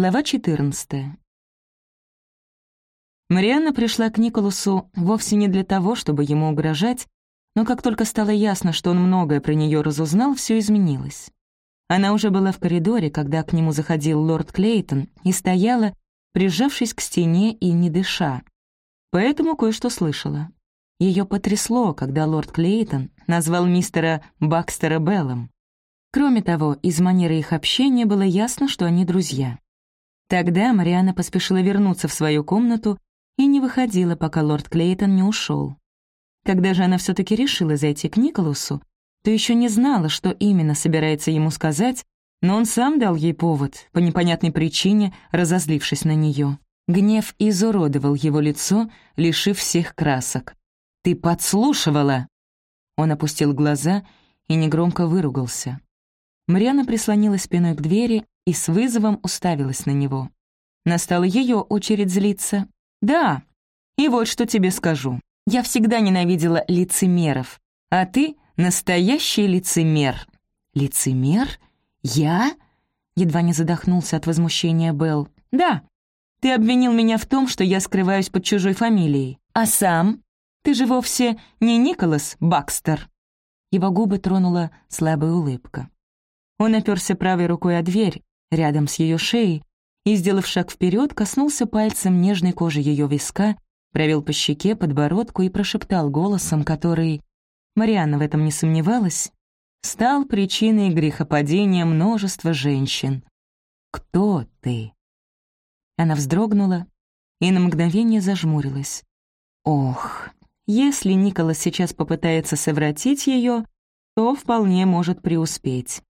Глава 14. Марианна пришла к Николасу вовсе не для того, чтобы ему угрожать, но как только стало ясно, что он многое про нее разузнал, все изменилось. Она уже была в коридоре, когда к нему заходил лорд Клейтон и стояла, прижавшись к стене и не дыша. Поэтому кое-что слышала. Ее потрясло, когда лорд Клейтон назвал мистера Бакстера Беллом. Кроме того, из манеры их общения было ясно, что они друзья. Тогда Мариана поспешила вернуться в свою комнату и не выходила, пока лорд Клейтон не ушел. Когда же она все таки решила зайти к Николасу, то еще не знала, что именно собирается ему сказать, но он сам дал ей повод, по непонятной причине, разозлившись на нее. Гнев изуродовал его лицо, лишив всех красок. «Ты подслушивала!» Он опустил глаза и негромко выругался. Мариана прислонилась спиной к двери и с вызовом уставилась на него. Настала ее очередь злиться. «Да, и вот что тебе скажу. Я всегда ненавидела лицемеров, а ты — настоящий лицемер». «Лицемер? Я?» Едва не задохнулся от возмущения Белл. «Да, ты обвинил меня в том, что я скрываюсь под чужой фамилией. А сам? Ты же вовсе не Николас Бакстер». Его губы тронула слабая улыбка. Он оперся правой рукой о дверь, рядом с ее шеей, и, сделав шаг вперед, коснулся пальцем нежной кожи ее виска, провел по щеке, подбородку и прошептал голосом, который, Марианна в этом не сомневалась, стал причиной грехопадения множества женщин. «Кто ты?» Она вздрогнула и на мгновение зажмурилась. «Ох, если Николас сейчас попытается совратить ее, то вполне может преуспеть.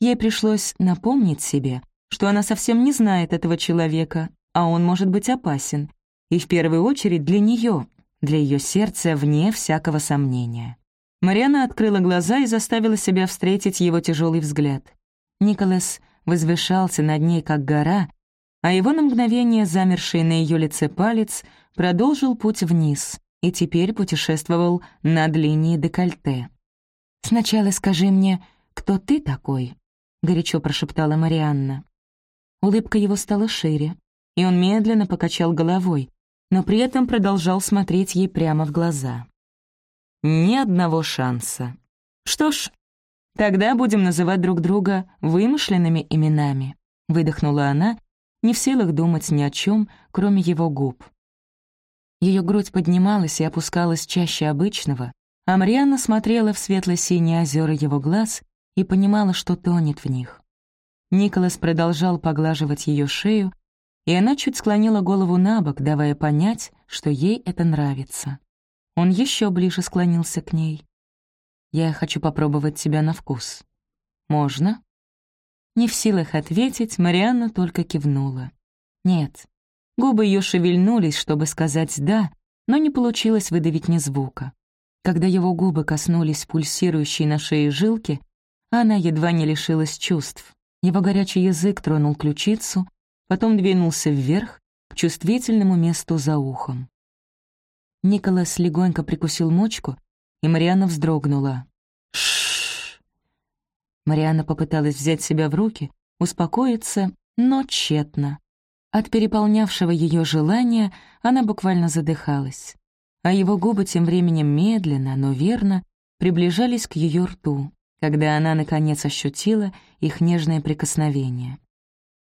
Ей пришлось напомнить себе, что она совсем не знает этого человека, а он может быть опасен, и в первую очередь для нее, для ее сердца вне всякого сомнения. Мариана открыла глаза и заставила себя встретить его тяжелый взгляд. Николас возвышался над ней, как гора, а его на мгновение замерший на ее лице палец продолжил путь вниз и теперь путешествовал над линией декольте. «Сначала скажи мне, кто ты такой?» — горячо прошептала Марианна. Улыбка его стала шире, и он медленно покачал головой, но при этом продолжал смотреть ей прямо в глаза. «Ни одного шанса. Что ж, тогда будем называть друг друга вымышленными именами», — выдохнула она, не в силах думать ни о чем, кроме его губ. Ее грудь поднималась и опускалась чаще обычного, а Марианна смотрела в светло-синие озера его глаз и понимала, что тонет в них. Николас продолжал поглаживать ее шею, и она чуть склонила голову на бок, давая понять, что ей это нравится. Он еще ближе склонился к ней. «Я хочу попробовать тебя на вкус. Можно?» Не в силах ответить, Марианна только кивнула. «Нет». Губы ее шевельнулись, чтобы сказать «да», но не получилось выдавить ни звука. Когда его губы коснулись пульсирующей на шее жилки, она едва не лишилась чувств. Его горячий язык тронул ключицу, потом двинулся вверх, к чувствительному месту за ухом. Николас легонько прикусил мочку, и Марианна вздрогнула. Шш. Марианна попыталась взять себя в руки, успокоиться, но тщетно. От переполнявшего ее желания она буквально задыхалась, а его губы тем временем медленно, но верно приближались к ее рту когда она, наконец, ощутила их нежное прикосновение.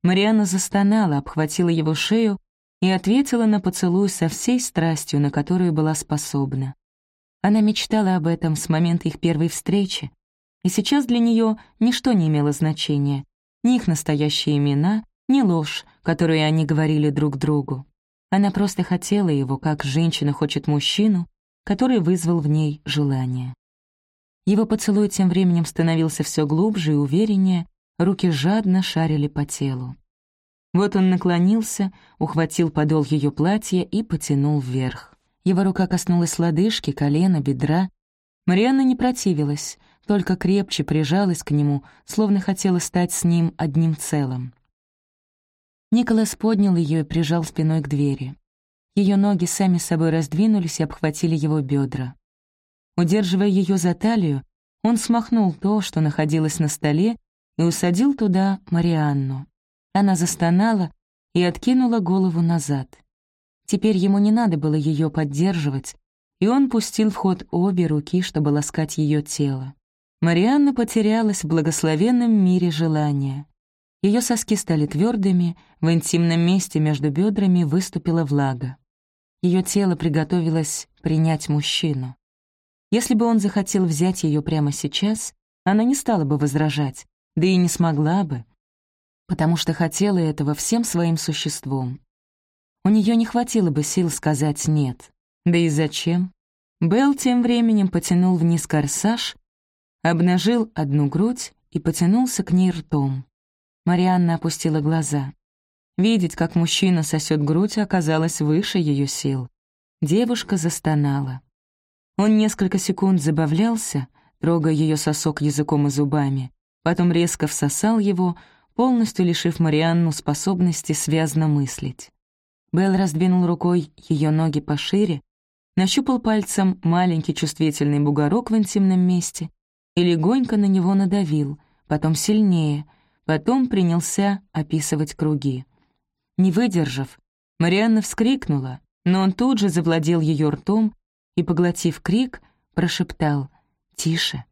Марианна застонала, обхватила его шею и ответила на поцелуй со всей страстью, на которую была способна. Она мечтала об этом с момента их первой встречи, и сейчас для нее ничто не имело значения, ни их настоящие имена, ни ложь, которую они говорили друг другу. Она просто хотела его, как женщина хочет мужчину, который вызвал в ней желание. Его поцелуй тем временем становился все глубже и увереннее, руки жадно шарили по телу. Вот он наклонился, ухватил подол ее платья и потянул вверх. Его рука коснулась лодыжки, колена, бедра. Марианна не противилась, только крепче прижалась к нему, словно хотела стать с ним одним целым. Николас поднял ее и прижал спиной к двери. Ее ноги сами собой раздвинулись и обхватили его бедра. Удерживая ее за талию, он смахнул то, что находилось на столе, и усадил туда Марианну. Она застонала, и откинула голову назад. Теперь ему не надо было ее поддерживать, и он пустил в ход обе руки, чтобы ласкать ее тело. Марианна потерялась в благословенном мире желания. Ее соски стали твердыми, в интимном месте между бедрами выступила влага. Ее тело приготовилось принять мужчину. Если бы он захотел взять ее прямо сейчас, она не стала бы возражать, да и не смогла бы, потому что хотела этого всем своим существом. У нее не хватило бы сил сказать «нет». Да и зачем? Белл тем временем потянул вниз корсаж, обнажил одну грудь и потянулся к ней ртом. Марианна опустила глаза. Видеть, как мужчина сосет грудь, оказалось выше ее сил. Девушка застонала. Он несколько секунд забавлялся, трогая ее сосок языком и зубами, потом резко всосал его, полностью лишив Марианну способности связно мыслить. Белл раздвинул рукой ее ноги пошире, нащупал пальцем маленький чувствительный бугорок в интимном месте и легонько на него надавил, потом сильнее, потом принялся описывать круги. Не выдержав, Марианна вскрикнула, но он тут же завладел ее ртом и, поглотив крик, прошептал «Тише,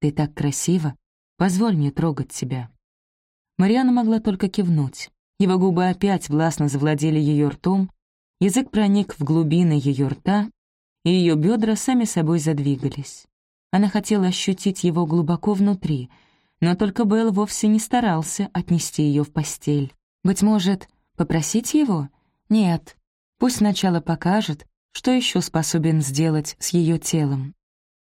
ты так красива, позволь мне трогать тебя». Марианна могла только кивнуть. Его губы опять властно завладели ее ртом, язык проник в глубины ее рта, и ее бедра сами собой задвигались. Она хотела ощутить его глубоко внутри, но только Белл вовсе не старался отнести ее в постель. Быть может, попросить его? Нет. Пусть сначала покажет, что еще способен сделать с ее телом.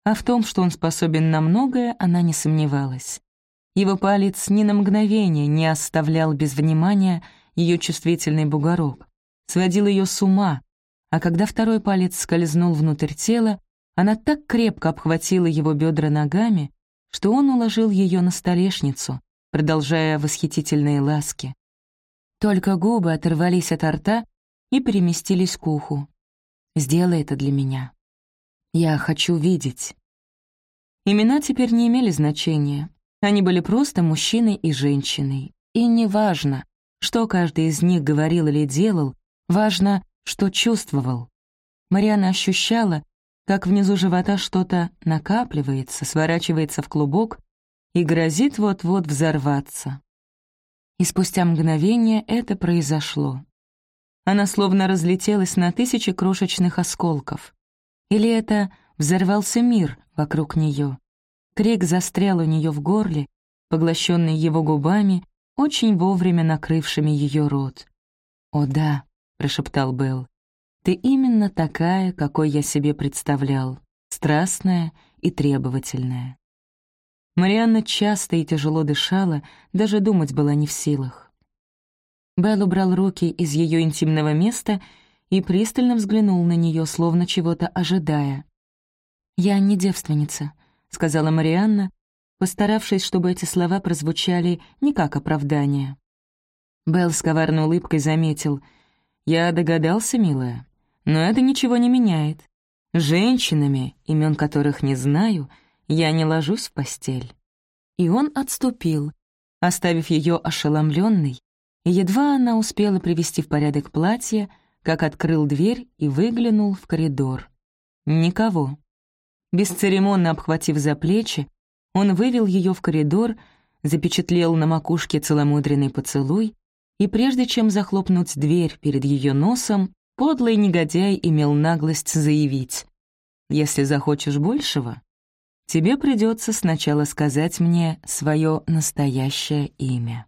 А в том, что он способен на многое, она не сомневалась. Его палец ни на мгновение не оставлял без внимания ее чувствительный бугорок, сводил ее с ума, а когда второй палец скользнул внутрь тела, она так крепко обхватила его бедра ногами, что он уложил ее на столешницу, продолжая восхитительные ласки. Только губы оторвались от рта и переместились к уху. «Сделай это для меня. Я хочу видеть». Имена теперь не имели значения. Они были просто мужчиной и женщиной. И неважно, что каждый из них говорил или делал, важно, что чувствовал. Мариана ощущала, как внизу живота что-то накапливается, сворачивается в клубок и грозит вот-вот взорваться. И спустя мгновение это произошло. Она словно разлетелась на тысячи крошечных осколков. Или это взорвался мир вокруг нее. Крик застрял у нее в горле, поглощенный его губами, очень вовремя накрывшими ее рот. «О да», — прошептал Белл, — «ты именно такая, какой я себе представлял, страстная и требовательная». Марианна часто и тяжело дышала, даже думать была не в силах. Белл убрал руки из ее интимного места и пристально взглянул на нее, словно чего-то ожидая. «Я не девственница», — сказала Марианна, постаравшись, чтобы эти слова прозвучали не как оправдание. Белл с коварной улыбкой заметил. «Я догадался, милая, но это ничего не меняет. Женщинами, имен которых не знаю, я не ложусь в постель». И он отступил, оставив ее ошеломленной, едва она успела привести в порядок платье, как открыл дверь и выглянул в коридор. Никого. Бесцеремонно обхватив за плечи, он вывел ее в коридор, запечатлел на макушке целомудренный поцелуй, и прежде чем захлопнуть дверь перед ее носом, подлый негодяй имел наглость заявить «Если захочешь большего, тебе придется сначала сказать мне свое настоящее имя».